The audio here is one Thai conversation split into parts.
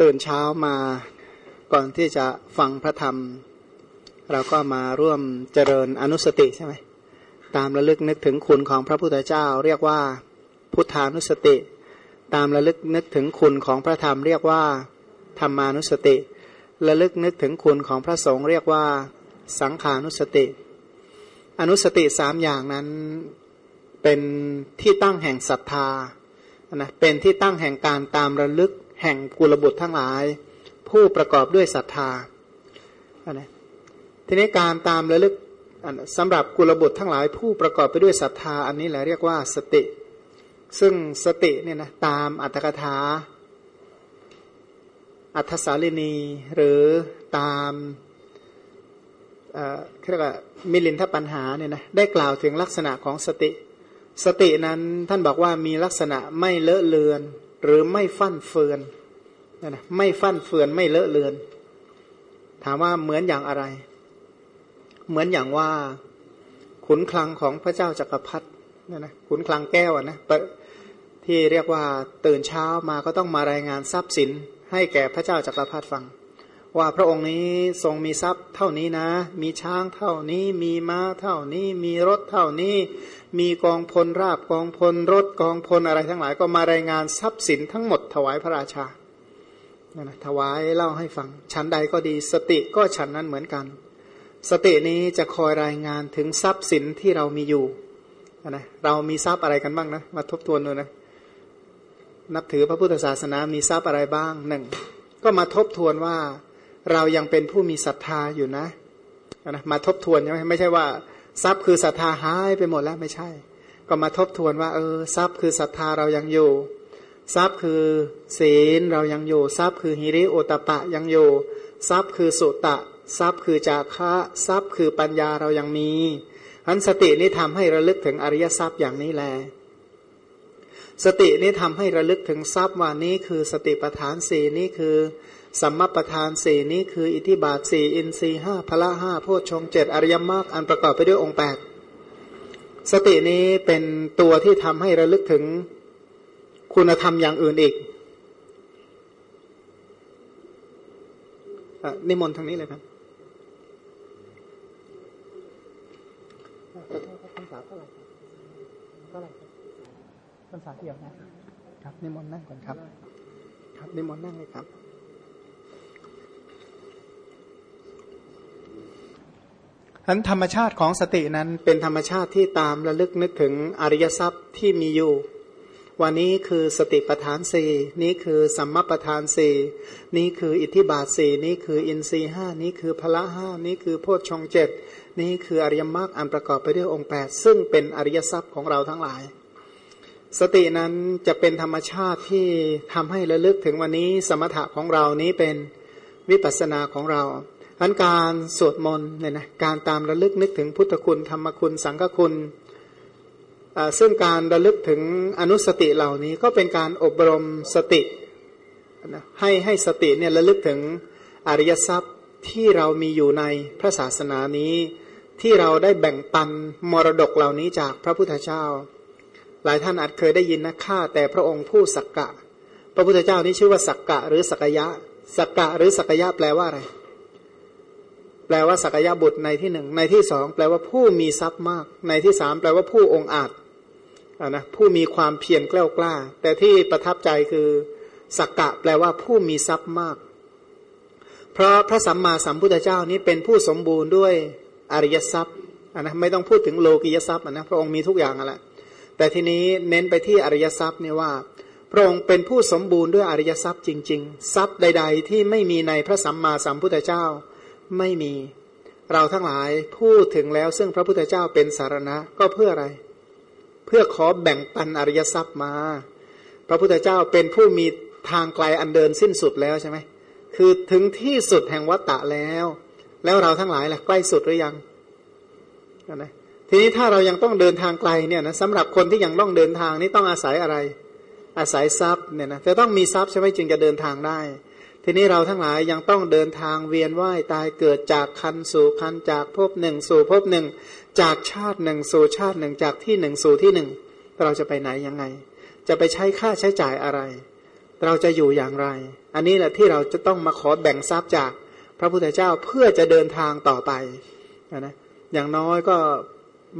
ตื่นเช้ามาก่อนที่จะฟังพระธรรม เราก็มาร่วมเจริญอนุสติใช่ไหมตามระลึกนึกถึงคุณของพระพุทธเจ้า เรียกว่าพุทธานุสติ ตามระลึกนึกถึงคุณของพระธรรม เรียกว่าธรรมานุสติ ระลึกนึกถึงคุณของพระสงฆ์เรียกว่าสังขานุสติ อนุสติสามอย่างนั้นเป็นที่ตั้งแห่งศรัทธานะเป็นที่ตั้งแห่งการตามระลึก แห่งกุลบุตรทั้งหลาย ผู้ประกอบด้วยศรัทธานะทีนี้การตามระลึกสำหรับกุลบุตรทั้งหลาย ผู้ประกอบไปด้วยศรัทธา อันนี้แหละเรียกว่าสติ ซึ่งสติเนี่ยนะตามอัตถกถา อัทสาลินีหรือตามเรียกว่ามิลินทปัญหาเนี่ยนะได้กล่าวถึงลักษณะของสติ สตินั้นท่านบอกว่ามีลักษณะไม่เลอะเลือน หรือไม่ฟั่นเฟือนนะไม่ฟั่นเฟือนไม่เลอะเลือน ถามว่าเหมือนอย่างอะไร เหมือนอย่างว่า ขุนคลังของพระเจ้าจักรพรรดินะนะขุนคลังแก้วนะที่เรียกว่าตื่นเช้ามาก็ต้องมารายงานทรัพย์สิน ให้แก่พระเจ้าจักรพรรดิฟัง ว่าพระองค์นี้ทรงมีทรัพย์เท่านี้นะ มีช้างเท่านี้มีม้าเท่านี้ มีรถเท่านี้ มีกองพลราบกองพลรถกองพลอะไรทั้งหลายก็มารายงานทรัพย์สินทั้งหมดถวายพระราชานะถวายเล่าให้ฟังชั้นใดก็ดี สติก็ชั้นนั้นเหมือนกัน สตินี้จะคอยรายงานถึงทรัพย์สินที่เรามีอยู่นะเรามีทรัพย์อะไรกันบ้างนะมาทบทวนดูนะนับถือพระพุทธศาสนามีทรัพย์อะไรบ้างหนึ่งก็มาทบทวนว่า เรายังเป็นผู้มีศรัทธาอยู่นะนะมาทบทวนใช่ไหมไม่ใช่ว่าทรัพย์คือศรัทธาหายไปหมดแล้วไม่ใช่ ก็มาทบทวนว่า เออทรัพย์คือศรัทธาเรายังอยู่ ทรัพย์คือศีลเรายังอยู่ ทรัพย์คือฮิริโอตปะยังอยู่ ทรัพย์คือสุตะ ทรัพย์คือจาคะทรัพย์คือปัญญาเรายังมีอันสตินี้ทำให้ระลึกถึงอริยทรัพย์อย่างนี้แหละสตินี้ทำให้ระลึกถึงทรัพย์ว่านี้คือสติปทานสี่นี้คือ สัมมาปทานสี่นี้คืออิทิบาทสี่อินทรีห้าพละห้าโพชฌงเจ็ดอริยมรรคอันประกอบไปด้วยองค์แปดสตินี้เป็นตัวที่ทำให้ระลึกถึงคุณธรรมอย่างอื่นอีกนิมนต์ทางนี้เลยครับรษาเดียวนะครับนิมนต์นั่งก่อนครับ ครับนิมนต์นั่งเลยครับ อันธรรมชาติของสตินั้นเป็นธรรมชาติที่ตามระลึกนึกถึงอริยทรัพย์ที่มีอยู่ วันนี้คือสติปทานสี่นี้คือสัมมาปทานสี่นี้คืออิทธิบาทสี่นี้คืออินทรีห้านี้คือพละห้านี้คือโพชฌงเจ็ดนี้คืออริยมรรคอันประกอบไปด้วยองค์แปดซึ่งเป็นอริยทรัพย์ของเราทั้งหลาย สตินั้นจะเป็นธรรมชาติที่ทำให้ระลึกถึงวันนี้สมถะของเรานี้เป็นวิปัสสนาของเรา อันการสวดมนต์เนี่ยนะการตามระลึกนึกถึงพุทธคุณธรรมคุณสังฆคุณซึ่งการระลึกถึงอนุสติเหล่านี้ก็เป็นการอบรมสติให้ให้สติเนี่ยระลึกถึงอริยทรัพย์ที่เรามีอยู่ในพระศาสนานี้ ที่เราได้แบ่งปันมรดกเหล่านี้จากพระพุทธเจ้า หลายท่านอาจเคยได้ยินนะข้าแต่พระองค์ผู้สักกะ พระพุทธเจ้านี้ชื่อว่าสักกะหรือสักยะสักกะหรือสักยะแปลว่าอะไร แปลว่าสักยะบุตรในที่หนึ่งในที่สองแปลว่าผู้มีทรัพย์มาก ในที่สามแปลว่าผู้องอาจนะผู้มีความเพียรกล้ากล้า แต่ที่ประทับใจคือสักกะแปลว่าผู้มีทรัพย์มาก เพราะพระสัมมาสัมพุทธเจ้านี้เป็นผู้สมบูรณ์ด้วยอริยทรัพย์นะไม่ต้องพูดถึงโลกิยทรัพย์นะพระองค์มีทุกอย่างแหละแต่ทีนี้เน้นไปที่อริยทรัพย์เนี่ยว่า พระองค์เป็นผู้สมบูรณ์ด้วยอริยทรัพย์จริง ๆ ทรัพย์ใด ๆ ที่ไม่มีในพระสัมมาสัมพุทธเจ้า ไม่มี เราทั้งหลายพูดถึงแล้วซึ่งพระพุทธเจ้าเป็นสารณะก็เพื่ออะไร เพื่อขอแบ่งปันอริยทรัพย์มา พระพุทธเจ้าเป็นผู้มีทางไกลอันเดินสิ้นสุดแล้วใช่ไหมคือถึงที่สุดแห่งวัฏฏะแล้ว แล้วเราทั้งหลายล่ะใกล้สุดหรือยังนะทีนี้ถ้าเรายังต้องเดินทางไกลเนี่ยนะสำหรับคนที่ยังต้องเดินทางนี่ต้องอาศัยอะไร อาศัยทรัพย์เนี่ยนะจะต้องมีทรัพย์ใช่ไหมจึงจะเดินทางได้ ทีนี้เราทั้งหลายยังต้องเดินทางเวียนว่ายตายเกิดจากคันสู่คันจากภพหนึ่ง สู่ภพหนึ่ง จากชาติหนึ่ง สู่ชาติหนึ่ง จากที่หนึ่งสู่ที่หนึ่งเราจะไปไหนยังไง จะไปใช้ค่าใช้จ่ายอะไร เราจะอยู่อย่างไร อันนี้แหละที่เราจะต้องมาขอแบ่งทรัพย์จากพระพุทธเจ้าเพื่อจะเดินทางต่อไปนะอย่างน้อยก็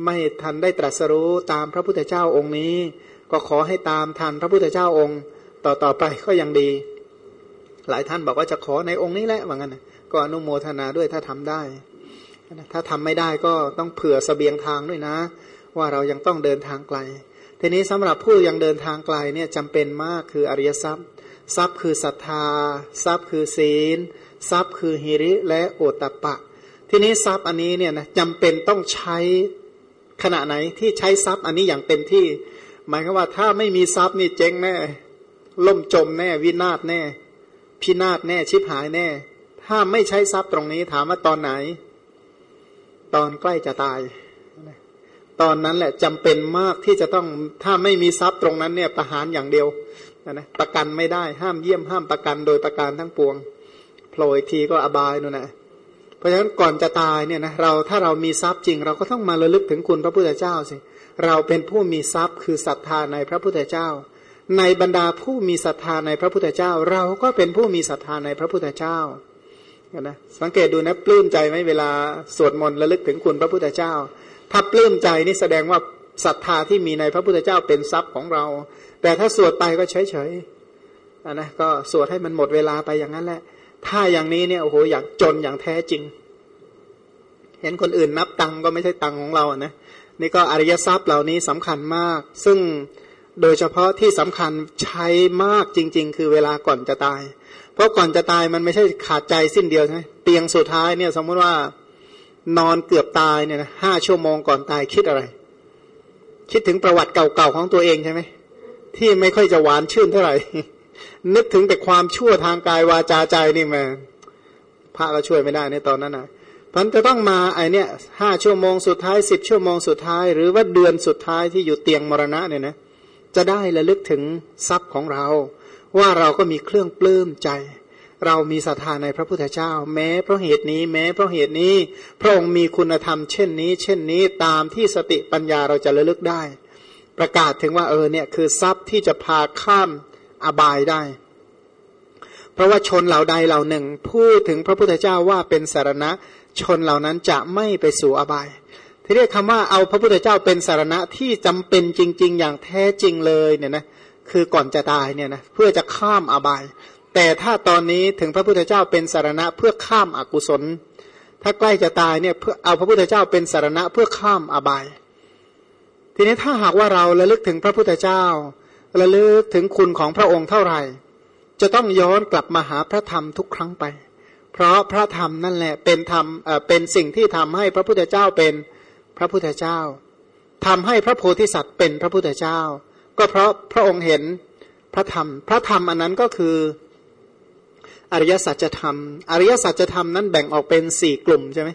ไม่ทันได้ตรัสรู้ตามพระพุทธเจ้าองค์นี้ ก็ขอให้ตามทันพระพุทธเจ้าองค์ ต่อต่อไปก็ยังดี หลายท่านบอกว่าจะขอในองค์นี้แหละว่างั้นก็อนุโมทนาด้วยถ้าทำได้ ถ้าทำไม่ได้ก็ต้องเผื่อสเสบียงทางด้วยนะ ว่าเรายังต้องเดินทางไกล ทีนี้สำหรับผู้ยังเดินทางไกลเนี่ยจำเป็นมากคืออริยทรัพย์ ทรัพย์คือศรัทธา ทรัพย์คือศีล ทรัพย์คือหิริและโอตตะปะ ทีนี้ทรัพย์อันนี้เนี่ยนะจำเป็นต้องใช้ขณะไหนที่ใช้ทรัพย์อันนี้อย่างเต็มที่ หมายความว่าถ้าไม่มีทรัพย์นี่เจ๊งแน่ล่มจมแน่ วินาศแน่ พินาศแน่ชิบหายแน่ ถ้าไม่ใช้ทรัพย์ตรงนี้ถามว่าตอนไหน ตอนใกล้จะตาย ตอนนั้นแหละจำเป็นมากที่จะต้องถ้าไม่มีทรัพย์ตรงนั้นเนี่ยประหารอย่างเดียวนะประกันไม่ได้ห้ามเยี่ยมห้ามประกันโดยประการทั้งปวงโผล่อีกทีก็อบายนู่นแหละเพราะฉะนั้นก่อนจะตายเนี่ยนะเราถ้าเรามีทรัพย์จริง เราก็ต้องมาระลึกถึงคุณพระพุทธเจ้าสิเราเป็นผู้มีทรัพย์คือศรัทธาในพระพุทธเจ้า ในบรรดาผู้มีศรัทธาในพระพุทธเจ้า เราก็เป็นผู้มีศรัทธาในพระพุทธเจ้านะสังเกตดูนะปลื้มใจไหมเวลาสวดมนต์ระลึกถึงคุณพระพุทธเจ้า ถ้าปลื้มใจนี่แสดงว่าศรัทธาที่มีในพระพุทธเจ้าเป็นทรัพย์ของเรา แต่ถ้าสวดไปก็เฉยเฉยนะก็สวดให้มันหมดเวลาไปอย่างนั้นแหละ ถ้าอย่างนี้เนี่ยโอ้โหอย่างจนอย่างแท้จริง เห็นคนอื่นนับตังก็ไม่ใช่ตังของเราอะนะนี่ก็อริยทรัพย์เหล่านี้สำคัญมาก ซึ่ง โดยเฉพาะที่สำคัญใช้มากจริง ๆ คือเวลาก่อนจะตาย เพราะก่อนจะตายมันไม่ใช่ขาดใจสิ้นเดียวใช่ไหมเตียงสุดท้ายเนี่ยสมมติว่านอนเกือบตายเนี่ยนะห้าชั่วโมงก่อนตายคิดอะไร คิดถึงประวัติเก่าๆของตัวเองใช่ไหมที่ไม่ค่อยจะหวานชื่นเท่าไหร่ นึกถึงแต่ความชั่วทางกายวาจาใจนี่มาพระก็ช่วยไม่ได้ในตอนนั้นนะพันจะต้องมาไอเนี่ยห้าชั่วโมงสุดท้ายสิบชั่วโมงสุดท้าย หรือว่าเดือนสุดท้ายที่อยู่เตียงมรณะเนี่ยนะ จะได้ระลึกถึงทรัพย์ของเรา ว่าเราก็มีเครื่องปลื้มใจ เรามีศรัทธาในพระพุทธเจ้า แม้เพราะเหตุนี้ แม้เพราะเหตุนี้ พระองค์มีคุณธรรมเช่นนี้ เช่นนี้ตามที่สติปัญญาเราจะระลึกได้ ประกาศถึงว่าเออเนี่ยคือทรัพย์ที่จะพาข้ามอบายได้ เพราะว่าชนเหล่าใดเหล่าหนึ่งพูดถึงพระพุทธเจ้าว่าเป็นสารณะ ชนเหล่านั้นจะไม่ไปสู่อบาย ที่เรียกคำว่าเอาพระพุทธเจ้าเป็นสารณะที่จำเป็นจริง ๆ อย่างแท้จริงเลยเนี่ยนะคือก่อนจะตายเนี่ยนะเพื่อจะข้ามอบาย แต่ถ้าตอนนี้ถึงพระพุทธเจ้าเป็นสารณะเพื่อข้ามอกุศล ถ้าใกล้จะตายเนี่ยเพื่อเอาพระพุทธเจ้าเป็นสารณะเพื่อข้ามอบาย ทีนี้ถ้าหากว่าเราระลึกถึงพระพุทธเจ้าระลึกถึงคุณของพระองค์เท่าไหร่ จะต้องย้อนกลับมาหาพระธรรมทุกครั้งไป เพราะพระธรรมนั่นแหละเป็นธรรมเป็นสิ่งที่ทำให้พระพุทธเจ้าเป็น พระพุทธเจ้าทำให้พระโพธิสัตว์เป็นพระพุทธเจ้า ก็เพราะพระองค์เห็นพระธรรม พระธรรมอันนั้นก็คืออริยสัจธรรม อริยสัจธรรมนั้นแบ่งออกเป็นสี่กลุ่มใช่ไหม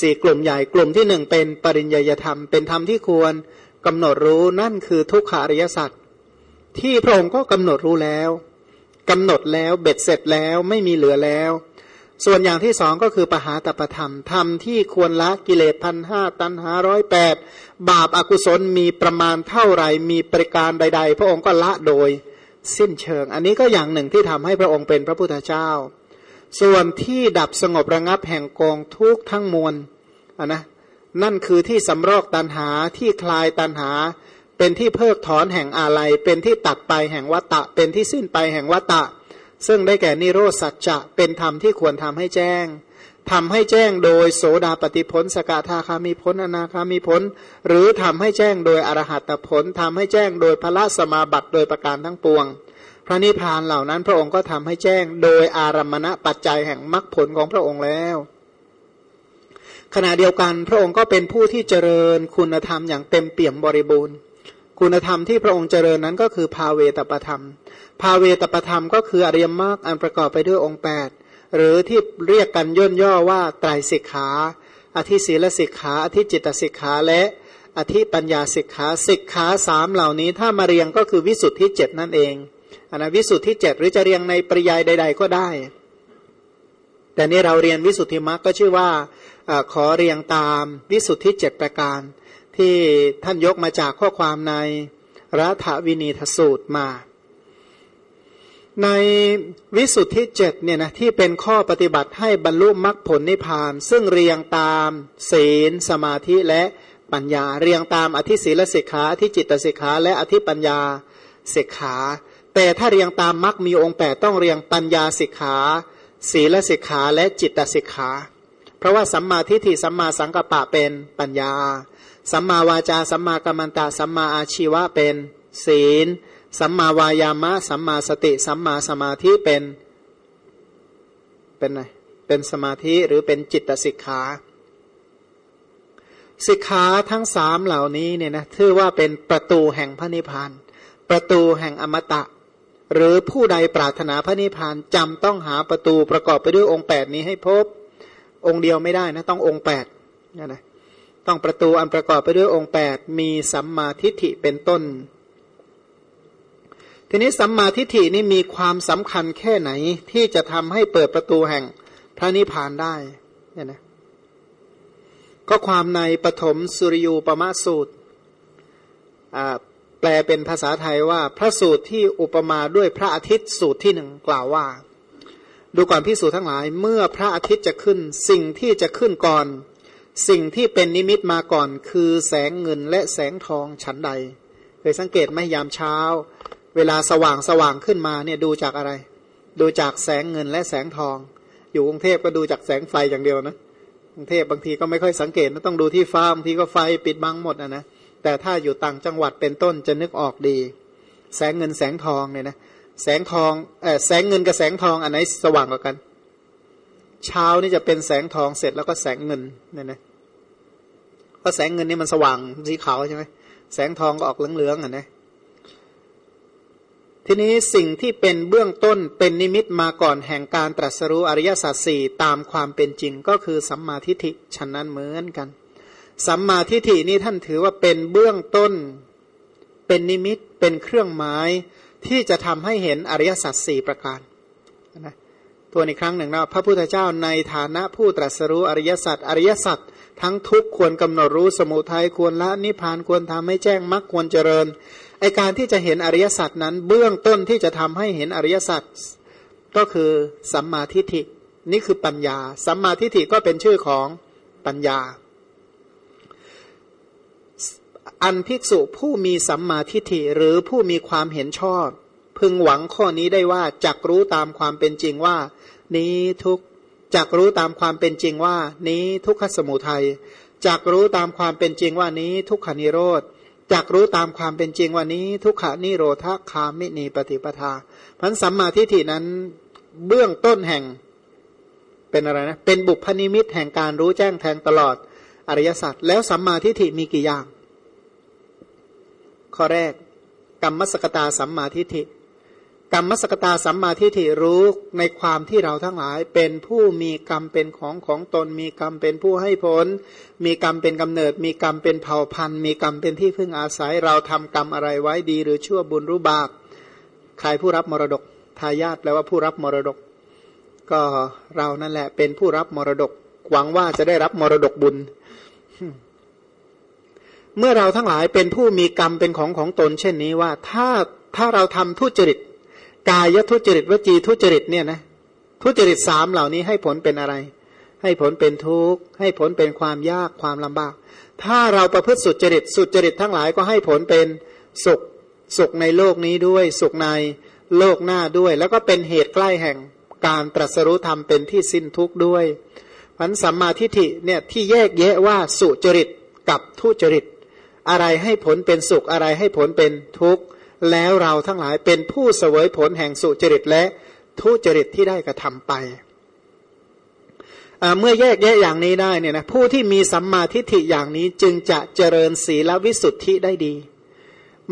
สี่กลุ่มใหญ่กลุ่มที่หนึ่งเป็นปริญญาธรรม เป็นธรรมที่ควรกำหนดรู้นั่นคือทุกขาริยสัจที่พระองค์ก็กำหนดรู้แล้วกำหนดแล้วเบ็ดเสร็จแล้วไม่มีเหลือแล้ว ส่วนอย่างที่สองก็คือปหาตประธรรมธรรมที่ควรละกิเลสพันห้าตันหาร้อยแปดบาปอากุศลมีประมาณเท่าไหร่มีประการใด ๆ พระองค์ก็ละโดยสิ้นเชิง อันนี้ก็อย่างหนึ่งที่ทำให้พระองค์เป็นพระพุทธเจ้า ส่วนที่ดับสงบระงับแห่งกองทุกทั้งมวลนนะนั่นคือที่สำรอกตันหาที่คลายตันหา เป็นที่เพิกถอนแห่งอาลัยเป็นที่ตัดไปแห่งวัตตะ เป็นที่สิ้นไปแห่งวัตตะ ซึ่งได้แก่นิโรสัจจะเป็นธรรมที่ควรทำให้แจ้งทำให้แจ้งโดยโสดาปฏิพลสกทาคามีผลอนาคามีผล หรือทำให้แจ้งโดยอรหัตผลทำให้แจ้งโดยพระสมาบัติโดยประการทั้งปวง พระนิพพานเหล่านั้นพระองค์ก็ทำให้แจ้งโดยอารัมมณปัจจัยแห่งมรรคผลของพระองค์แล้วขณะเดียวกันพระองค์ก็เป็นผู้ที่เจริญคุณธรรมอย่างเต็มเปี่ยมบริบูรณ์ คุณธรรมที่พระองค์เจริญนั้นก็คือ ภาเวตประธรรม ภาเวตประธรรมก็คืออริยมรรคอันประกอบไปด้วยองค์ 8 หรือที่เรียกกันย่นย่อว่าไตรสิกขา อธิศีลสิกขา อธิจิตสิกขาและอธิปัญญาสิกขาสิกขาสามเหล่านี้ ถ้ามาเรียงก็คือวิสุทธิเจ็ดนั่นเองอันนะวิสุทธิเจ็ดหรือจะเรียงในปริยายใด ๆ ก็ได้ แต่นี่เราเรียนวิสุทธิมรรคก็ชื่อว่าอขอเรียงตามวิสุทธิเจ็ดประการ ที่ท่านยกมาจากข้อความในรัฐวินีทสูตรมา ในวิสุทธิเจ็ดเนี่ยนะที่เป็นข้อปฏิบัติให้บรรลุมรรคผลนิพพาน ซึ่งเรียงตามศีล สมาธิและปัญญา เรียงตามอธิศีลสิกขาอธิจิตสิกขา และอธิปัญญาสิกขา แต่ถ้าเรียงตามมรรคมีองค์แปดต้องเรียงปัญญาสิกขา ศีลสิกขาและจิตสิกขา เพราะว่าสัมมาทิฏฐิสัมมาสังกัปปะเป็นปัญญา สัมมาวาจา สัมมากัมมันตะ สัมมาอาชีวะเป็นศีล สัมมาวายามะ สัมมาสติ สัมมาสมาธิเป็น เป็นไงเป็นสมาธิหรือเป็นจิตสิกขาสิกขาทั้งสามเหล่านี้เนี่ยนะถือว่าเป็นประตูแห่งพระนิพพาน ประตูแห่งอมตะ หรือผู้ใดปรารถนาพระนิพพานจำต้องหาประตูประกอบไปด้วยองค์แปดนี้ให้พบ องค์เดียวไม่ได้นะต้ององค์แปดนี่นะ ต้องประตูอันประกอบไปด้วยองค์แปดมีสัมมาทิฏฐิเป็นต้น ทีนี้สัมมาทิฏฐินี่มีความสำคัญแค่ไหนที่จะทำให้เปิดประตูแห่งพระนิพพานได้เนี่ยนะก็ความในปฐมสุริยูปมาสูตร แปลเป็นภาษาไทยว่าพระสูตรที่อุปมาด้วยพระอาทิตย์สูตรที่หนึ่งกล่าวว่า ดูก่อนพิสูจทั้งหลาย เมื่อพระอาทิตย์จะขึ้นสิ่งที่จะขึ้นก่อน สิ่งที่เป็นนิมิตมาก่อน คือแสงเงินและแสงทองฉันใด เคยสังเกตไหมยามเช้า เวลาสว่างสว่างขึ้นมาเนี่ยดูจากอะไร ดูจากแสงเงินและแสงทอง อยู่กรุงเทพก็ดูจากแสงไฟอย่างเดียวนะกรุงเทพบางทีก็ไม่ค่อยสังเกตนะต้องดูที่ฟ้าบางทีก็ไฟปิดบังหมดนะนะแต่ถ้าอยู่ต่างจังหวัดเป็นต้นจะนึกออกดี แสงเงินแสงทองเนี่ยนะแสงทองเออแสงเงินกับแสงทองอันไหนสว่างกว่ากัน เช้านี่จะเป็นแสงทองเสร็จแล้วก็แสงเงินเนี่ยนะเพราะแสงเงินนี่มันสว่างสีขาวใช่ไหมแสงทองก็ออกเหลืองๆอะนะทีนี้สิ่งที่เป็นเบื้องต้นเป็นนิมิตมาก่อนแห่งการตรัสรู้อริยสัจสี่ตามความเป็นจริงก็คือสัมมาทิฏฐิฉะนั้นเหมือนกัน สัมมาทิฏฐินี้ท่านถือว่าเป็นเบื้องต้น เป็นนิมิตเป็นเครื่องหมายที่จะทำให้เห็นอริยสัจสี่ประการนะ ตัวอีกครั้งหนึ่งนะพระพุทธเจ้าในฐานะผู้ตรัสรู้อริยสัจอริยสัจทั้งทุกควรกำหนดรู้สมุทัยควรละนิพพานควรทำให้แจ้งมรรคควรเจริญไอการที่จะเห็นอริยสัจนั้น เบื้องต้นที่จะทำให้เห็นอริยสัจก็คือสัมมาทิฏฐินี่คือปัญญา สัมมาทิฏฐิก็เป็นชื่อของปัญญา อันภิกษุผู้มีสัมมาทิฏฐิหรือผู้มีความเห็นชอบ พึงหวังข้อนี้ได้ว่าจักรู้ตามความเป็นจริงว่า นี้ทุกจักรู้ตามความเป็นจริงว่า นี้ทุกขสมุทัยจักรู้ตามความเป็นจริงว่านี้ทุกขานิโรธจักรู้ตามความเป็นจริงวันนี้ทุกขานิโรธคามินีปฏิปทาพันสัมมาทิฏฐินั้นเบื้องต้นแห่งเป็นอะไรนะเป็นบุพนิมิตแห่งการรู้แจ้งแทงตลอดอริยสัจแล้วสัมมาทิฏฐิมีกี่อย่าง ข้อแรกกรรมสกตาสัมมาทิฏฐิ กรรมสกตาสัมมาทิฏฐิรู้ในความที่เราทั้งหลาย เป็นผู้มีกรรมเป็นของของตน มีกรรมเป็นผู้ให้ผล มีกรรมเป็นกำเนิด มีกรรมเป็นเผ่าพันธุ์ มีกรรมเป็นที่พึ่งอาศัย เราทำกรรมอะไรไว้ดี หรือชั่วบุญรู้บาปใครผู้รับมรดกทายาทแปลว่าผู้รับมรดก ก็เรานั่นแหละ เป็นผู้รับมรดก หวังว่าจะได้รับมรดกบุญ เมื่อเราทั้งหลายเป็นผู้มีกรรมเป็นของของตน เช่นนี้ว่า ถ้าถ้าเราทำทุจริต กายทุจริตวจีทุจริตเนี่ยนะทุจริตสามเหล่านี้ให้ผลเป็นอะไร ให้ผลเป็นทุกข์ให้ผลเป็นความยากความลำบาก ถ้าเราประพฤติสุจริตสุจริตทั้งหลายก็ให้ผลเป็นสุขสุขในโลกนี้ด้วย สุขในโลกหน้าด้วย แล้วก็เป็นเหตุใกล้แห่งการตรัสรู้ธรรมเป็นที่สิ้นทุกข์ด้วยพันสัมมาทิฏฐิเนี่ยที่แยกแยะว่าสุจริตกับทุจริต อะไรให้ผลเป็นสุขอะไรให้ผลเป็นทุกข์ แล้วเราทั้งหลายเป็นผู้เสวยผลแห่งสุจริตและทุจริตที่ได้กระทำไปเมื่อแยกแยะอย่างนี้ได้เนี่ยนะผู้ที่มีสัมมาทิฏฐิอย่างนี้จึงจะเจริญศีลวิสุทธิได้ดี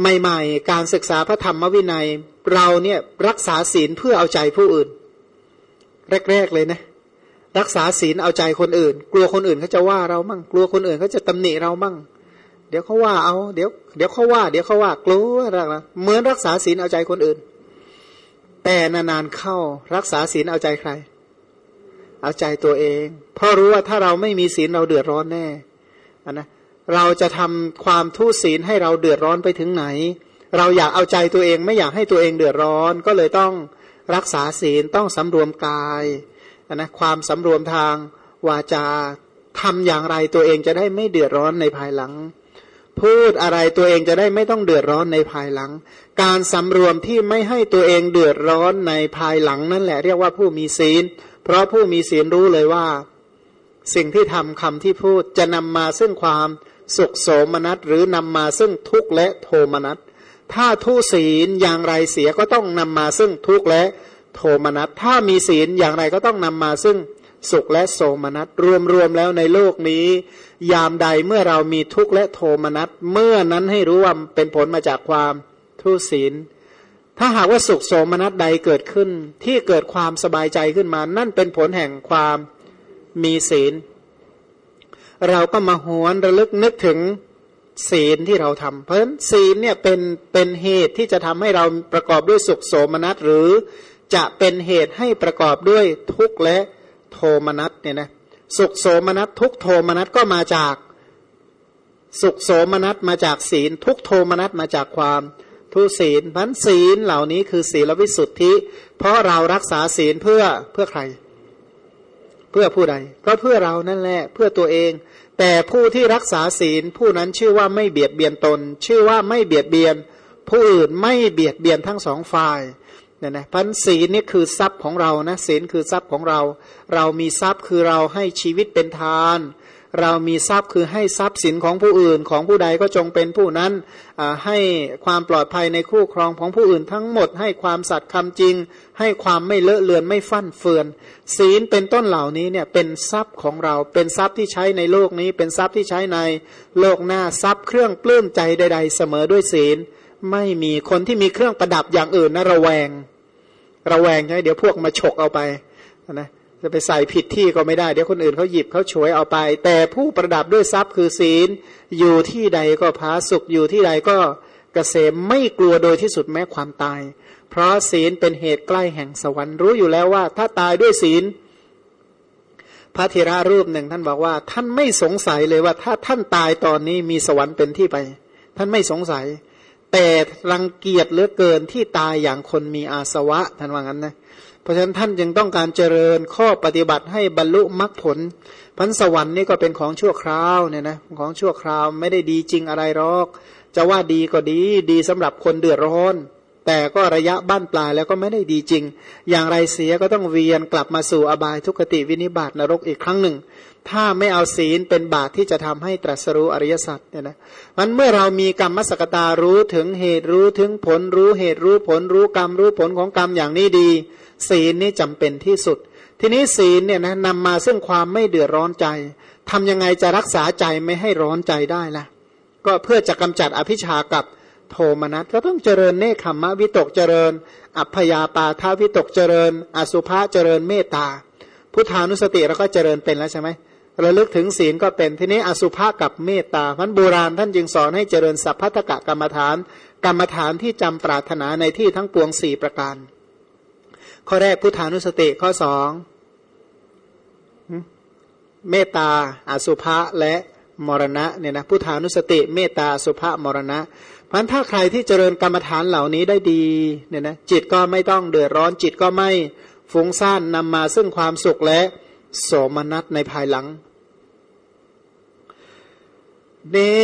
ใหม่ๆ การศึกษาพระธรรมวินัย เราเนี่ยรักษาศีลเพื่อเอาใจผู้อื่น แรกๆเลยนะรักษาศีลเอาใจคนอื่น กลัวคนอื่นเขาจะว่าเรามั่ง กลัวคนอื่นเขาจะตำหนิเรามั่ง เดี๋ยวเขาว่าเอา เดี๋ยวเดี๋ยวเขาว่า เดี๋ยวเขาว่ากลัวอะไรนะเหมือนรักษาศีลเอาใจคนอื่น แต่นานๆเข้ารักษาศีลเอาใจใคร เอาใจตัวเอง เพราะรู้ว่าถ้าเราไม่มีศีลเราเดือดร้อนแน่นนะเราจะทำความทุศีลให้เราเดือดร้อนไปถึงไหน เราอยากเอาใจตัวเองไม่อยากให้ตัวเองเดือดร้อน ก็เลยต้องรักษาศีลต้องสำรวมกายนะความสำรวมทางวาจาทำอย่างไรตัวเองจะได้ไม่เดือดร้อนในภายหลัง พูดอะไรตัวเองจะได้ไม่ต้องเดือดร้อนในภายหลัง การสำรวมที่ไม่ให้ตัวเองเดือดร้อนในภายหลังนั่นแหละเรียกว่าผู้มีศีล เพราะผู้มีศีลรู้เลยว่า สิ่งที่ทำคำที่พูดจะนำมาซึ่งความสุขโสมนัสหรือนำมาซึ่งทุกข์และโทมนัสถ้าทุศีลอย่างไรเสียก็ต้องนำมาซึ่งทุกข์และโทมนัสถ้ามีศีลอย่างไรก็ต้องนำมาซึ่งสุขและโสมนัสรวมๆแล้วในโลกนี้ ยามใดเมื่อเรามีทุกข์และโทมนัสเมื่อนั้นให้รู้ว่าเป็นผลมาจากความทุศีล ถ้าหากว่าสุขโสมนัสใดเกิดขึ้น ที่เกิดความสบายใจขึ้นมา นั่นเป็นผลแห่งความมีศีล เราก็มาหวนระลึกนึกถึงศีลที่เราทำเพราะฉะนั้นศีลเนี่ยเป็นเป็นเหตุที่จะทำให้เราประกอบด้วยสุขโสมนัสหรือจะเป็นเหตุให้ประกอบด้วยทุกข์และโทมนัสเนี่ยนะ สุขโสมนัสทุกโทมนัสก็มาจาก สุขโสมนัสมาจากศีล ทุกโทมนัสมาจากความทุศีลพันศีลเหล่านี้คือศีลวิสุทธิ เพราะเรารักษาศีลเพื่อเพื่อใคร เพื่อผู้ใด ก็เพื่อเรานั่นแหละเพื่อตัวเอง แต่ผู้ที่รักษาศีลผู้นั้นชื่อว่าไม่เบียดเบียนตน ชื่อว่าไม่เบียดเบียน ผู้อื่นไม่เบียดเบียนทั้งสองฝ่าย เนี่ยนะพันศีลนี่คือทรัพย์ของเรานะศีลคือทรัพย์ของเรา เรามีทรัพย์คือเราให้ชีวิตเป็นทาน เรามีทรัพย์คือให้ทรัพย์สินของผู้อื่นของผู้ใดก็จงเป็นผู้นั้นให้ความปลอดภัยในคู่ครองของผู้อื่นทั้งหมด ให้ความสัตย์คำจริง ให้ความไม่เลอะเลือนไม่ฟั่นเฟือน ศีลเป็นต้นเหล่านี้เนี่ยเป็นทรัพย์ของเราเป็นทรัพย์ที่ใช้ในโลกนี้ เป็นทรัพย์ที่ใช้ในโลกหน้าทรัพย์เครื่องปลื้มใจใด ๆ เสมอด้วยศีล ไม่มีคนที่มีเครื่องประดับอย่างอื่นนะระแวง ระแวงใช่เดี๋ยวพวกมาฉกเอาไปนะจะไปใส่ผิดที่ก็ไม่ได้ เดี๋ยวคนอื่นเขาหยิบเขาฉวยเอาไป แต่ผู้ประดับด้วยทรัพย์คือศีล อยู่ที่ใดก็พาสุขอยู่ที่ใดก็เกษมไม่กลัวโดยที่สุดแม้ความตาย เพราะศีลเป็นเหตุใกล้แห่งสวรรค์รู้อยู่แล้วว่า ถ้าตายด้วยศีล พระธีระรูปหนึ่งท่านบอกว่า ท่านไม่สงสัยเลยว่าถ้าท่านตายตอนนี้มีสวรรค์เป็นที่ไป ท่านไม่สงสัย แต่รังเกียจเหลือเกินที่ตายอย่างคนมีอาสวะท่านว่างั้นนะเพราะฉะนั้นท่านจึงต้องการเจริญข้อปฏิบัติให้บรรลุมรรคผลพันสวรรค์นี่ก็เป็นของชั่วคราวเนี่ยนะของชั่วคราวไม่ได้ดีจริงอะไรหรอก จะว่าดีก็ดีดีสำหรับคนเดือดร้อน แต่ก็ระยะบ้านปลายแล้วก็ไม่ได้ดีจริง อย่างไรเสียก็ต้องเวียนกลับมาสู่อบายทุกติวินิบาตนรกอีกครั้งหนึ่ง ถ้าไม่เอาศีลเป็นบาตที่จะทำให้ตรัสรู้อริยสัจเนี่ยนะมันเมื่อเรามีกรรมสกตารู้ถึงเหตุรู้ถึงผลรู้เหตุรู้ผลรู้กรรมรู้ผลของกรรมอย่างนี้ดี ศีลนี่จำเป็นที่สุด ทีนี้ศีลเนี่ยนะนำมาซึ่งความไม่เดือดร้อนใจทำยังไงจะรักษาใจไม่ให้ร้อนใจได้ล่ะ ก็เพื่อจะกำจัดอภิชากับ โทมนัสก็ต้องเจริญเนคขมมะวิตกเจริญ อัพยาปาทาวิตกเจริญ อสุภะเจริญเมตตา พุทธานุสติเราก็เจริญเป็นแล้วใช่ไหมระลึกถึงศีลก็เป็นทีนี้อสุภะกับเมตตาพันโบราณท่านจึงสอนให้เจริญสัพพะกะกรรมฐาน กรรมฐานที่จำปรารถนาในที่ทั้งปวงสี่ประการ ข้อแรกพุทธานุสติข้อสองเมตตาอสุภะและมรณะเนี่ยนะพุทธานุสติ เมตตาสุภะมรณะ พันถ้าใครที่เจริญกรรมฐานเหล่านี้ได้ดีเนี่ยนะจิตก็ไม่ต้องเดือดร้อนจิตก็ไม่ฟุ้งซ่านนำมาซึ่งความสุขและโสมนัสในภายหลังนี้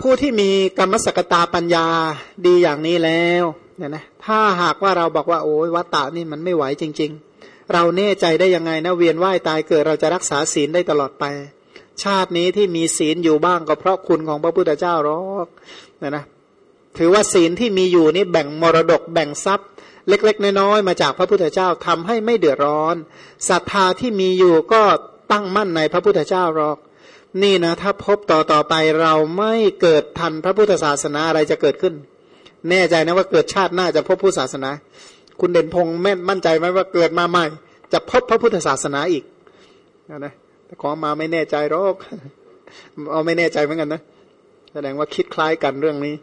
ผู้ที่มีกรรมสกตาปัญญาดีอย่างนี้แล้วเนี่ยนะถ้าหากว่าเราบอกว่าโอ้ยวัตตะนี่มันไม่ไหวจริง ๆ เราแน่ใจได้ยังไงนะเวียนว่ายตายเกิดเราจะรักษาศีลได้ตลอดไป ชาตินี้ที่มีศีลอยู่บ้างก็เพราะคุณของพระพุทธเจ้าหรอกเนี่ยนะ ถือว่าศีลที่มีอยู่นี่แบ่งมรดกแบ่งทรัพย์ เล็ก ๆ น้อยๆมาจากพระพุทธเจ้าทำให้ไม่เดือดร้อนศรัทธาที่มีอยู่ก็ตั้งมั่นในพระพุทธเจ้าหรอก นี่นะถ้าพบต่อต่อไปเราไม่เกิดทันพระพุทธศาสนาอะไรจะเกิดขึ้น แน่ใจนะว่าเกิดชาติหน้าจะพบพุทธศาสนา คุณเด่นพงษ์แม่นมั่นใจไหมว่าเกิดมาใหม่ จะพบพระพุทธศาสนาอีกนะแต่ขอมาไม่แน่ใจหรอกเอาไม่แน่ใจเหมือนกันนะแสดงว่าคิดคล้ายกันเรื่องนี้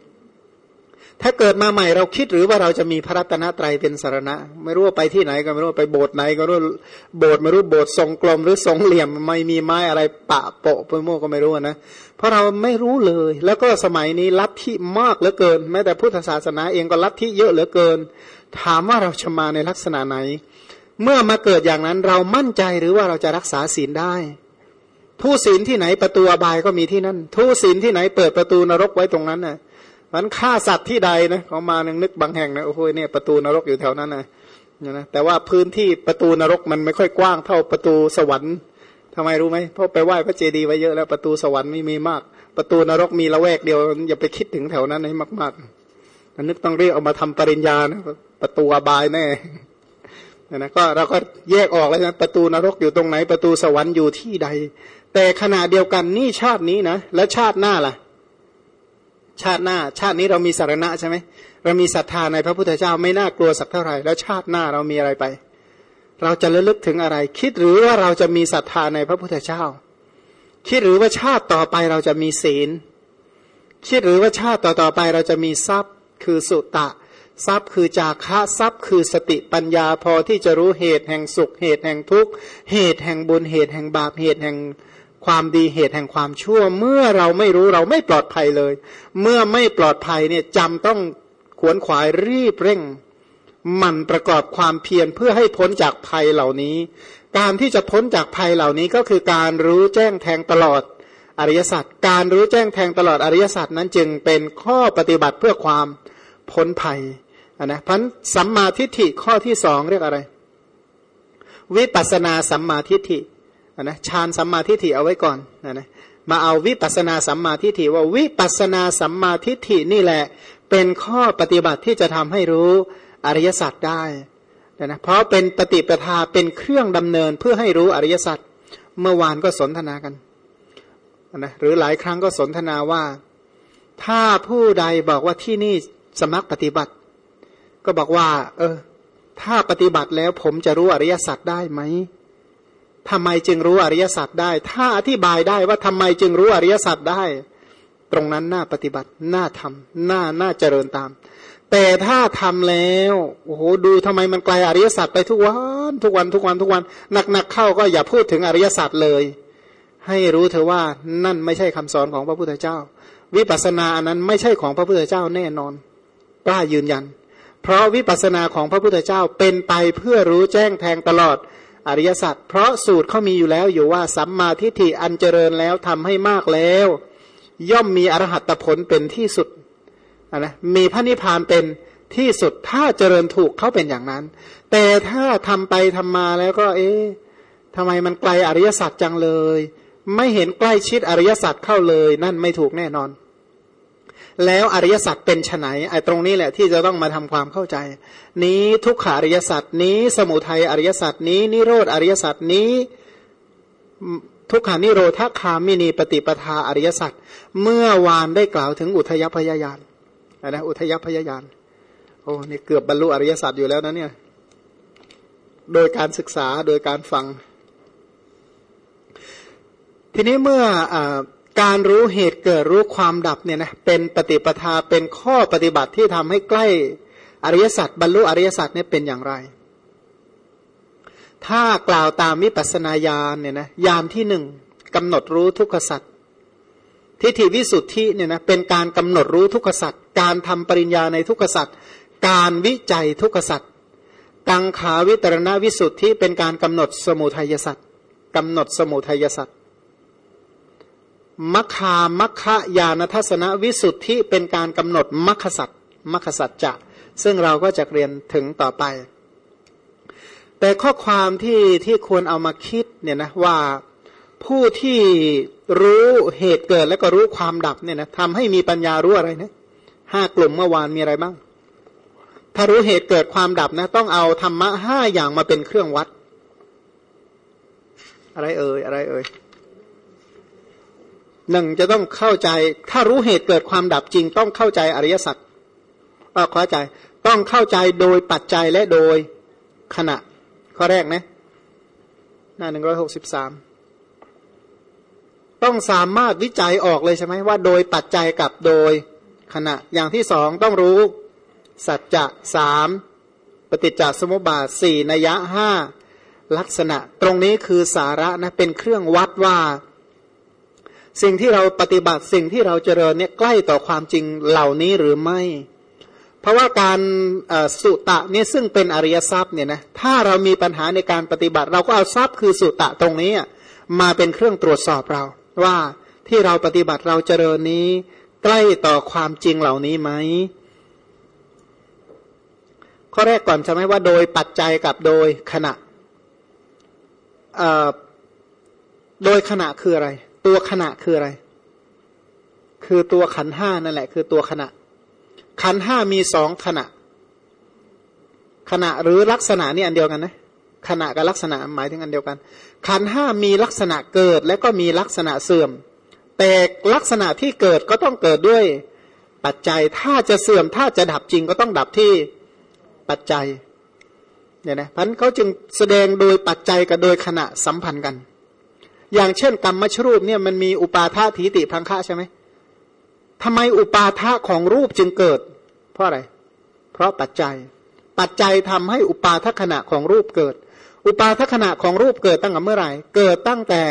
ถ้าเกิดมาใหม่เราคิดหรือว่าเราจะมีพระรัตนตรัยเป็นสารณะ ไม่รู้ว่าไปที่ไหนก็ไม่รู้ไปโบสถ์ไหนก็ไม่รู้โบสถ์ไม่รู้โบสถ์ทรงกลมหรือทรงเหลี่ยมไม่มีไม้อะไรปะโปะไปโม่ก็ไม่รู้นะเพราะเราไม่รู้เลย แล้วก็สมัยนี้ลัทธิมากเหลือเกิน แม้แต่พุทธศาสนาเองก็ลัทธิเยอะเหลือเกิน ถามว่าเราจะมาในลักษณะไหน เมื่อมาเกิดอย่างนั้นเรามั่นใจหรือว่าเราจะรักษาศีลได้ทูศีลที่ไหนประตูอบายก็มีที่นั่นทูศีลที่ไหนเปิดประตูนรกไว้ตรงนั้นน่ะ มันฆ่าสัตว์ที่ใดนะเขามานึงนึกบางแห่งนะโอ้โหเนี่ยประตูนรกอยู่แถวนั้นนะนะแต่ว่าพื้นที่ประตูนรกมันไม่ค่อยกว้างเท่าประตูสวรรค์ทำไมรู้ไหมเพราะไปไหว้พระเจดีย์ไว้เยอะแล้วประตูสวรรค์ไม่มีมาก ประตูนรกมีละแวกเดียว อย่าไปคิดถึงแถวนั้นให้มากๆนึกต้องเรียกเอามาทำปริญญานะประตูอบายแน่นะก็เราก็แยกออกแล้วนะประตูนรกอยู่ตรงไหน ประตูสวรรค์อยู่ที่ใด แต่ขณะเดียวกันนี่ชาตินี้นะและชาติหน้าล่ะ ชาติหน้า ชาตินี้เรามีสารณะใช่ไหมเรามีศรัทธาในพระพุทธเจ้าไม่น่ากลัวสักเท่าไหร่แล้วชาติหน้าเรามีอะไรไป เราจะระลึกถึงอะไร คิดหรือว่าเราจะมีศรัทธาในพระพุทธเจ้า คิดหรือว่าชาติต่อไปเราจะมีศีล คิดหรือว่าชาติต่อต่อไปเราจะมีทรัพย์ คือสุตะ ทรัพย์คือจาคะทรัพย์ คือสติปัญญาพอที่จะรู้เหตุแห่งสุขเหตุแห่งทุกข์เหตุแห่งบุญเหตุแห่งบาปเหตุแห่ง ความดีเหตุแห่งความชั่ว เมื่อเราไม่รู้เราไม่ปลอดภัยเลย เมื่อไม่ปลอดภัยเนี่ยจำต้องขวนขวายรีบเร่ง มันประกอบความเพียรเพื่อให้พ้นจากภัยเหล่านี้ การที่จะพ้นจากภัยเหล่านี้ก็คือการรู้แจ้งแทงตลอดอริยสัจการรู้แจ้งแทงตลอดอริยสัจนั้นจึงเป็นข้อปฏิบัติเพื่อความพ้นภัยนะพันสัมมาทิฏฐิข้อที่สองเรียกอะไร วิปัสนาสัมมาทิฏฐิ นะฌานสัมมาทิฏฐิเอาไว้ก่อนนะนะมาเอาวิปัสนาสัมมาทิฏฐิว่าวิปัสนาสัมมาทิฏฐินี่แหละ เป็นข้อปฏิบัติที่จะทำให้รู้อริยสัจได้นะเพราะเป็นปฏิปทาเป็นเครื่องดำเนินเพื่อให้รู้อริยสัจเมื่อวานก็สนทนากันนะหรือหลายครั้งก็สนทนาว่า ถ้าผู้ใดบอกว่าที่นี่สมัครปฏิบัติ ก็บอกว่า เออ ถ้าปฏิบัติแล้วผมจะรู้อริยสัจได้ไหม ทำไมจึงรู้อริยสัจได้ ถ้าอธิบายได้ว่าทำไมจึงรู้อริยสัจได้ ตรงนั้นน่าปฏิบัติน่าทำน่าน่าเจริญตาม แต่ถ้าทำแล้วโอ้โหดูทำไมมันไกลอริยสัจไปทุกวันทุกวันทุกวันทุกวันหนักๆเข้าก็อย่าพูดถึงอริยสัจเลย ให้รู้เถอว่านั่นไม่ใช่คำสอนของพระพุทธเจ้า วิปัสสนาอันนั้นไม่ใช่ของพระพุทธเจ้าแน่นอนกล้ายืนยัน เพราะวิปัสสนาของพระพุทธเจ้าเป็นไปเพื่อรู้แจ้งแทงตลอด อริยสัจเพราะสูตรเขามีอยู่แล้วอยู่ว่าสัมมาทิฏฐิอันเจริญแล้วทำให้มากแล้ว ย่อมมีอรหัตผลเป็นที่สุดนะมีพระนิพพานเป็นที่สุดถ้าเจริญถูกเขาเป็นอย่างนั้น แต่ถ้าทำไปทำมาแล้วก็ เอ๊ะทำไมมันไกลอริยสัจจังเลย ไม่เห็นใกล้ชิดอริยสัจเข้าเลย นั่นไม่ถูกแน่นอน แล้วอริยสัจเป็นไนไอ้ตรงนี้แหละที่จะต้องมาทำความเข้าใจ นี้ทุกขาริยสัจนี้สมุทัยอริยสัจนี้นิโรธอริยสัจนี้ทุกขานิโรธคามินีปฏิปทาอริยสัจเมื่อวานได้กล่าวถึงอุทยพยายานนะอุทยพยายานโอ้นี่เกือบบรรลุอริยสัจอยู่แล้วนะเนี่ยโดยการศึกษาโดยการฟัง ทีนี้เมื่ออ การรู้เหตุเกิดรู้ความดับเนี่ยนะเป็นปฏิปทาเป็นข้อปฏิบัติที่ทำให้ใกล้อริยสัจบรรลุอริยสัจเนี่ยเป็นอย่างไร ถ้ากล่าวตามวิปัสนาญาณเนี่ยนะญาณที่หนึ่งกำหนดรู้ทุกขสัจทิฏฐิวิสุทธิเนี่ยนะเป็นการกำหนดรู้ทุกขสัจการทำปริญญาในทุกขสัจการวิจัยทุกขสัจกังขาวิตรณวิสุทธิเป็นการกำหนดสมุทัยสัจกำหนดสมุทัยสัจ มัคคามัคคายานทัศนวิสุทธิเป็นการกำหนดมัคคสัตมัคคสัจจะซึ่งเราก็จะเรียนถึงต่อไป แต่ข้อความที่ที่ควรเอามาคิดเนี่ยนะว่าผู้ที่รู้เหตุเกิดแล้วก็รู้ความดับเนี่ยนะทำให้มีปัญญารู้อะไรนะห้ากลุ่มเมื่อวานมีอะไรบ้าง ถ้ารู้เหตุเกิดความดับนะ ต้องเอาธรรมะห้าอย่างมาเป็นเครื่องวัด อะไรเอ่ยอะไรเอ่ย หนึ่งจะต้องเข้าใจ ถ้ารู้เหตุเกิดความดับจริง ต้องเข้าใจอริยสัจเข้าใจ ต้องเข้าใจโดยปัจจัยและโดยขณะ ข้อแรกนะ หน้าหนึ่งร้อยหกสิบสามต้องสามารถวิจัยออกเลยใช่ไหมว่า โดยปัจจัยกับโดยขณะ อย่างที่สองต้องรู้สัจจะสามปฏิจจสมุปบาทสี่นัยยะห้าลักษณะ ตรงนี้คือสาระนะเป็นเครื่องวัดว่า สิ่งที่เราปฏิบัติสิ่งที่เราเจริญเนี่ยใกล้ต่อความจริงเหล่านี้หรือไม่ เพราะว่าการสุตะเนี่ยซึ่งเป็นอริยทรัพย์เนี่ยนะถ้าเรามีปัญหาในการปฏิบัติ เราก็เอาทรัพย์คือสุตะตรงนี้มาเป็นเครื่องตรวจสอบเรา ว่าที่เราปฏิบัติเราเจริญนี้ ใกล้ต่อความจริงเหล่านี้ไหมข้อแรกก่อนใช่ไหมว่าโดยปัจจัยกับโดยขณะโดยขณะคืออะไร ตัวขณะคืออะไร คือตัวขันห้านั่นแหละ คือตัวขณะ ขันห้ามีสองขณะ ขณะหรือลักษณะนี่อันเดียวกันนะขณะกับลักษณะหมายถึงอันเดียวกัน ขันห้ามีลักษณะเกิดและก็มีลักษณะเสื่อม แต่ลักษณะที่เกิดก็ต้องเกิดด้วยปัจจัย ถ้าจะเสื่อม ถ้าจะดับจริงก็ต้องดับที่ปัจจัย เนี่ยนะพันเขาจึงแสดงโดยปัจจัยกับโดยขณะสัมพันธ์กัน อย่างเช่นกรรมชรูปเนี่ยมันมีอุปาทาทีติพังคะใช่ไหมทำไมอุปาทาของรูปจึงเกิด เพราะอะไร เพราะปัจจัย ปัจจัยทำให้อุปาทขณะของรูปเกิด อุปาทขณะของรูปเกิดตั้งแต่เมื่อไหร่ เกิดตั้งแต่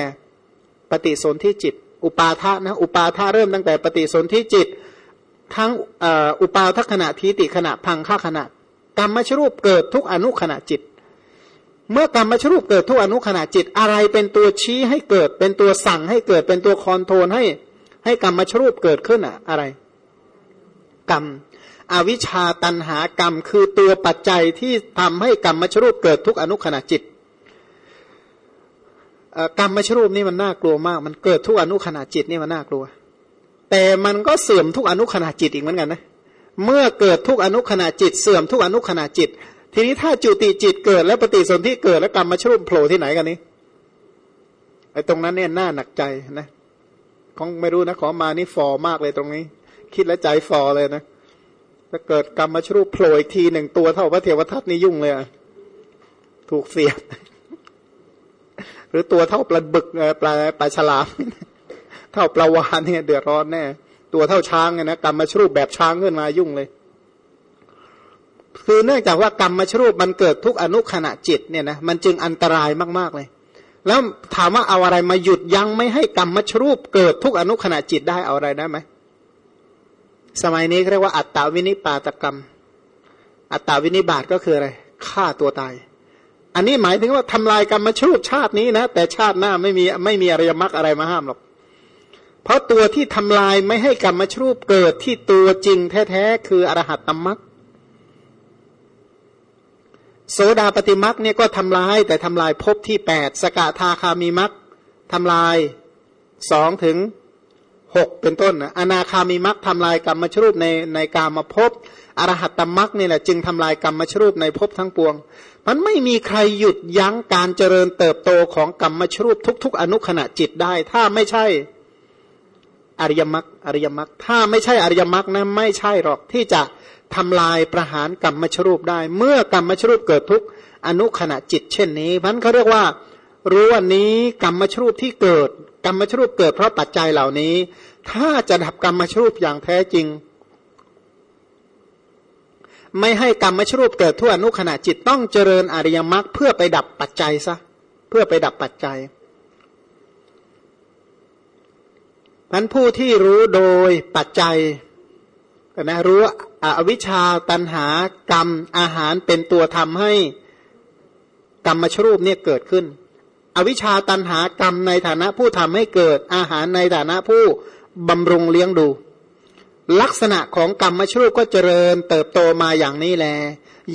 ปฏิสนธิจิต อุปาทะนะ อุปาทะเริ่มตั้งแต่ปฏิสนธิจิต ทั้งอุปาทขณะทีติขณะพังค่าขณะกรรมชรูปเกิดทุกอนุขณะจิต เมื่อกรรมชรูปเกิดทุกอนุขณะจิตอะไรเป็นตัวชี้ให้เกิด เป็นตัวสั่งให้เกิดเป็นตัวคอนโทรลให้ ให้กรรมชรูปเกิดขึ้นอะอะไร กรรม อวิชชาตันหากรรม คือตัวปัจจัยที่ทำให้กรรมชรูปเกิดทุกอนุขณะจิตกรรมชรูปนี่มันน่ากลัวมาก มันเกิดทุกอนุขณะจิตนี่มันน่ากลัว แต่มันก็เสื่อมทุกอนุขณะจิตอีกเหมือนกันนะ เมื่อเกิดทุกอนุขณะจิต เสื่อมทุกอนุขณะจิต ทีนี้ถ้าจุติจิตเกิดแล้วปฏิสนธิเกิดแล้วกรรมมาชุบโผล่ที่ไหนกันนี้ไอ้ตรงนั้นเนี่ยน่าหนักใจนะของไม่รู้นะขอมานี่ฟอมากเลยตรงนี้ คิดแล้วใจฟอเลยนะถ้าเกิดกรรมมาชุบโผล่อีกทีหนึ่งตัวเท่าพระเทวทัตนี่ยุ่งเลยอะถูกเสียบหรือตัวเท่าปลาบึกปลาปลาฉลามเท่าปลาวานเนี่ยเดือดร้อนแน่ตัวเท่าช้างเนี่ยนะกรรมมาชรูปแบบช้างขึ้นมายุ่งเลย คือเนื่องจากว่ากรรมมชรูปมันเกิดทุกอนุขณะจิตเนี่ยนะมันจึงอันตรายมากๆเลย แล้วถามว่าเอาอะไรมาหยุดยั้งไม่ให้กรรมมชรูปเกิดทุกอนุขณะจิตได้เอาอะไรได้ไหมสมัยนี้เรียกว่าอัตตาวินิปาตกรรม อัตตาวินิบาตก็คืออะไรฆ่าตัวตาย อันนี้หมายถึงว่าทำลายกรรมมชรูปชาตินี้นะแต่ชาติหน้าไม่มีไม่มีอริยมรรคอะไรมาห้ามหรอกเพราะตัวที่ทำลายไม่ให้กรรมชรูปเกิดที่ตัวจริงแท้ๆคืออรหัตตมัก โสดาปฏิมักเนี่ยก็ทำลายแต่ทำลายภพที่แปดสกทาคามีมักทำลายสองถึงหกเป็นต้นนะอนาคามีมักทำลายกรรมชรูปในในกามาภพอรหัตตมักนี่แหละจึงทำลายกรรมชรูปในภพทั้งปวง มันไม่มีใครหยุดยั้งการเจริญเติบโตของกรรมชรูปทุก ๆ อนุขณะจิตได้ ถ้าไม่ใช่อริยมรรคอริยมรรคถ้าไม่ใช่อริยมรรคนะไม่ใช่หรอกที่จะ ทำลายประหารกรรมมชรูปได้ เมื่อกรรมมชรูปเกิดทุกอนุขณะจิต เช่นนี้พันเขาเรียกว่า รู้วันนี้กรรมมชรูปที่เกิด กรรมมชรูปเกิดเพราะปัจจัยเหล่านี้ ถ้าจะดับกรรมมชรูปอย่างแท้จริง ไม่ให้กรรมมชรูปเกิดทั่วอนุขณะจิตต้องเจริญอริยมรรคเพื่อไปดับปัจจัยซะเพื่อไปดับปัจจัยพันผู้ที่รู้โดยปัจจัย นะรู้อวิชชาตันหากรรมอาหารเป็นตัวทำให้กรรมชรูปเนี่ยเกิดขึ้น อวิชชาตันหากรรมในฐานะผู้ทำให้เกิดอาหารในฐานะผู้บำรุงเลี้ยงดู ลักษณะของกรรมชรูปก็เจริญเติบโตมาอย่างนี้แล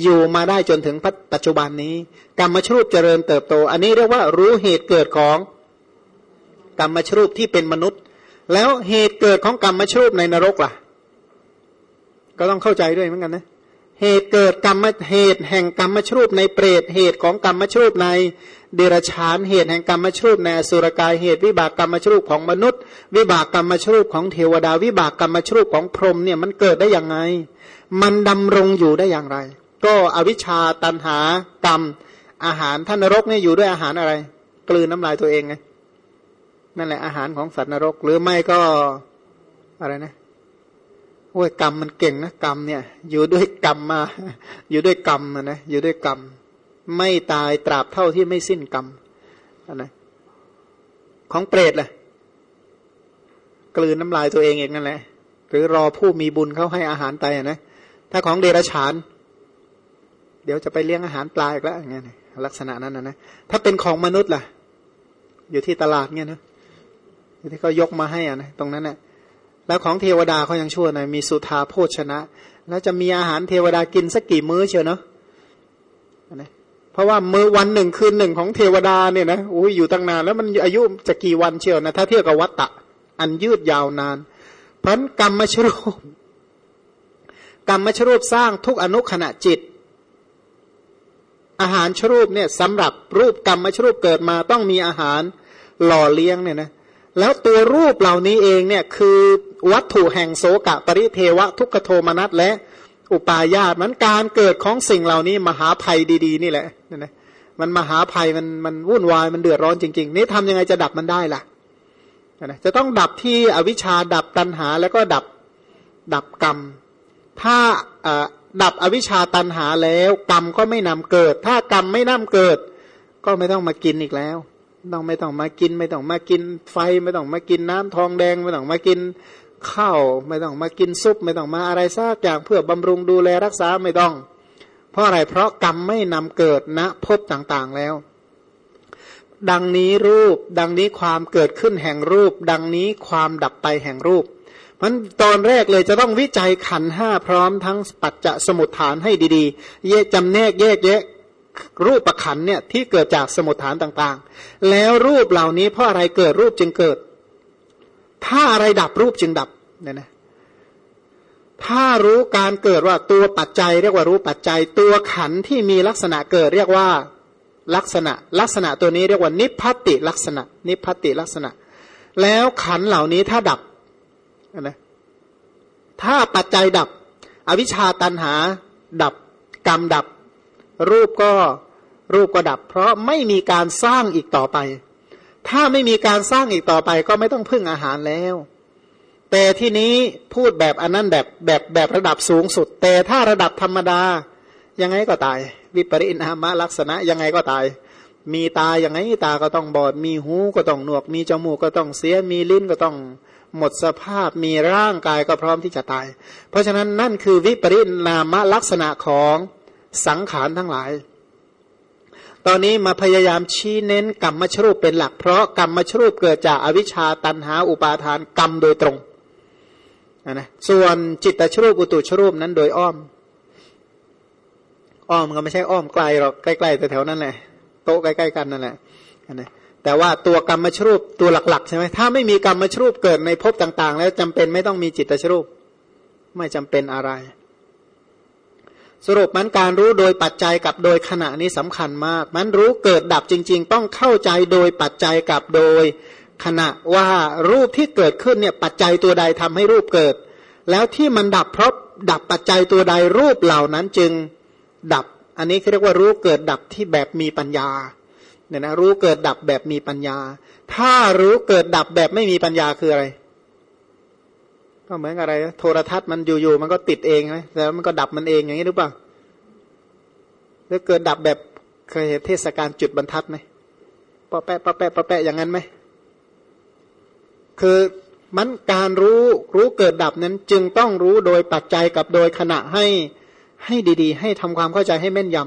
อยู่มาได้จนถึงปัจจุบันนี้ กรรมชรูปเจริญเติบโต อันนี้เรียกว่ารู้เหตุเกิดของกรรมชรูปที่เป็นมนุษย์ แล้วเหตุเกิดของกรรมมาชูบในนรกล่ะ ก็ต้องเข้าใจด้วยเหมือนกันนะ เหตุเกิดกรรมเหตุแห่งกรรมมาชูบในเปรตเหตุของกรรมมาชูบในเดรัจฉานเหตุแห่งกรรมมาชูบในสุรกายเหตุวิบากกรรมมาชูบของมนุษย์ วิบากกรรมมาชูบของเทวดา วิบากกรรมมาชูบของพรหมเนี่ยมันเกิดได้ยังไง มันดำรงอยู่ได้อย่างไร ก็อวิชชาตันหากรรมอาหารท่านนรกเนี่ยอยู่ด้วยอาหารอะไร กลืนน้ำลายตัวเองไงนั่นแหละอาหารของสัตว์นรกหรือไม่ก็อะไรนะ โอ้ยกรรมมันเก่งนะกรรมเนี่ย อยู่ด้วยกรรมมา อยู่ด้วยกรรมนะอยู่ด้วยกรรม ไม่ตายตราบเท่าที่ไม่สิ้นกรรมนะของเปรตแหละกลืนน้ำลายตัวเองเองนั่นแหละ หรือรอผู้มีบุญเขาให้อาหารไปนะถ้าของเดรัจฉาน เดี๋ยวจะไปเลี้ยงอาหารปลาอีกแล้วอย่างเงี้ยลักษณะนั้นนะนะถ้าเป็นของมนุษย์ล่ะ อยู่ที่ตลาดเงี้ยนะที่เขายกมาให้อะนะตรงนั้นนะ แล้วของเทวดาเขายังชั่วหน่อยมีสุธาโภชนะ แล้วจะมีอาหารเทวดากินสักกี่มื้อเชียวเนาะนะเพราะว่ามื้อวันหนึ่งคืนหนึ่งของเทวดาเนี่ยนะโอ้ยอยู่ตั้งนานแล้วมันอายุจะกี่วันเชียวนะถ้าเทียบกับวัตตะ อันยืดยาวนานเพราะกรรมมชรูปกรรมมชรูปสร้างทุกอนุขณะจิต อาหารชรูปเนี่ยสำหรับรูปกรรมมชรูปเกิดมาต้องมีอาหารหล่อเลี้ยงเนี่ยนะ แล้วตัวรูปเหล่านี้เองเนี่ยคือวัตถุแห่งโสกะปริเทวะทุกขโทมนัสและอุปาญาตมันการเกิดของสิ่งเหล่านี้มหาภัยดี ๆ นี่แหละนะมันมหาภัยมันมันวุ่นวายมันเดือดร้อนจริง ๆ นี่ทำยังไงจะดับมันได้ล่ะนะจะต้องดับที่อวิชชาดับตัณหาแล้วก็ดับดับกรรม ถ้าดับอวิชชาตัณหาแล้ว กรรมก็ไม่นำเกิด ถ้ากรรมไม่นำเกิด ก็ไม่ต้องมากินอีกแล้ว ต้องไม่ต้องมากิน ไม่ต้องมากินไฟ ไม่ต้องมากินน้ำทองแดง ไม่ต้องมากินข้าวไม่ต้องมากินซุป ไม่ต้องมาอะไรซักอย่างเพื่อบำรุงดูแลรักษาไม่ต้อง เพราะอะไรเพราะกรรมไม่นำเกิดณพบต่างๆแล้ว ดังนี้รูป ดังนี้ความเกิดขึ้นแห่งรูป ดังนี้ความดับไปแห่งรูปมันตอนแรกเลยจะต้องวิจัยขันห้าพร้อมทั้งปัจจสมุทฐานให้ดีๆ แยกจำแนกแยกแยะ รูปประขันเนี่ยที่เกิดจากสมุทฐานต่างๆ แล้วรูปเหล่านี้เพราะอะไรเกิดรูปจึงเกิด ถ้าอะไรดับรูปจึงดับเนี่ยนะถ้ารู้การเกิดว่าตัวปัจจัย เรียกว่ารู้ปัจจัย ตัวขันที่มีลักษณะเกิดเรียกว่าลักษณะ ลักษณะตัวนี้เรียกว่านิพพติลักษณะ นิพพติลักษณะ แล้วขันเหล่านี้ถ้าดับนะถ้าปัจจัยดับ อวิชชาตันหาดับกรรมดับ รูปก็รูปก็ดับ เพราะไม่มีการสร้างอีกต่อไป ถ้าไม่มีการสร้างอีกต่อไปก็ไม่ต้องพึ่งอาหารแล้ว แต่ที่นี้พูดแบบอันนั้นแบบแบบแบบระดับสูงสุด แต่ถ้าระดับธรรมดา ยังไงก็ตาย วิปริณามะลักษณะยังไงก็ตาย มีตาอย่างไงตาก็ต้องบอด มีหูก็ต้องหนวก มีจมูกก็ต้องเสียมีลิ้นก็ต้องหมดสภาพมีร่างกายก็พร้อมที่จะตาย เพราะฉะนั้นนั่นคือวิปริณามะลักษณะของ สังขารทั้งหลาย ตอนนี้มาพยายามชี้เน้นกรรมมชรูปเป็นหลัก เพราะกรรมมชรูปเกิดจากอวิชชาตันหาอุปาทานกรรมโดยตรงนะส่วนจิตตชรูปอุตุชรูปนั้นโดยอ้อม อ้อมก็ไม่ใช่อ้อมไกลหรอกใกล้ๆแต่แถวนั้นแหละโต๊ะใกล้ๆกันนั่นแหละนะแต่ว่าตัวกรรมมชรูปตัวหลักๆใช่ไหมถ้าไม่มีกรรมมชรูปเกิดในภพต่าง ๆ แล้วจำเป็นไม่ต้องมีจิตตชรูป ไม่จำเป็นอะไร สรุปมันการรู้โดยปัจจัยกับโดยขณะนี้สำคัญมาก มันรู้เกิดดับจริง ๆ ต้องเข้าใจโดยปัจจัยกับโดยขณะว่ารูปที่เกิดขึ้นเนี่ยปัจจัยตัวใดทำให้รูปเกิด แล้วที่มันดับเพราะดับปัจจัยตัวใดรูปเหล่านั้นจึงดับ อันนี้เรียกว่ารู้เกิดดับที่แบบมีปัญญาเนี่ยนะรู้เกิดดับแบบมีปัญญา ถ้ารู้เกิดดับแบบไม่มีปัญญาคืออะไร ก็เหมือนอะไร โทรทัศน์มันอยู่ๆมันก็ติดเองไหมแล้วมันก็ดับมันเองอย่างนี้หรือเปล่าหรือเกิดดับแบบเคยเห็นเทศกาลจุดบรรทัดไหมปะแปะปะแปะปะแปะอย่างนั้นไหมคือมันการรู้รู้เกิดดับนั้นจึงต้องรู้โดยปัจจัยกับโดยขณะให้ให้ดีๆ ให้ทำความเข้าใจให้แม่นย